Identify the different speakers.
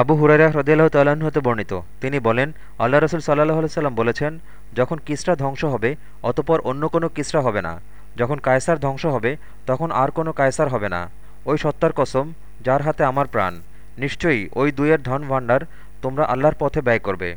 Speaker 1: আবু হুরাইরা হ্রদিয়াল্লাহ তাল্লাহ্ন হতে বর্ণিত। তিনি বলেন, আল্লাহ রসুল সাল্লাহ সাল্লাম বলেছেন, যখন কিসরা ধ্বংস হবে, অতপর অন্য কোনো কিসরা হবে না। যখন কায়সার ধ্বংস হবে, তখন আর কোনো কায়সার হবে না। ওই সত্তার কসম, যার হাতে আমার প্রাণ। নিশ্চয়ই ওই দুইয়ের ধন ভাণ্ডার তোমরা আল্লাহর পথে ব্যয় করবে।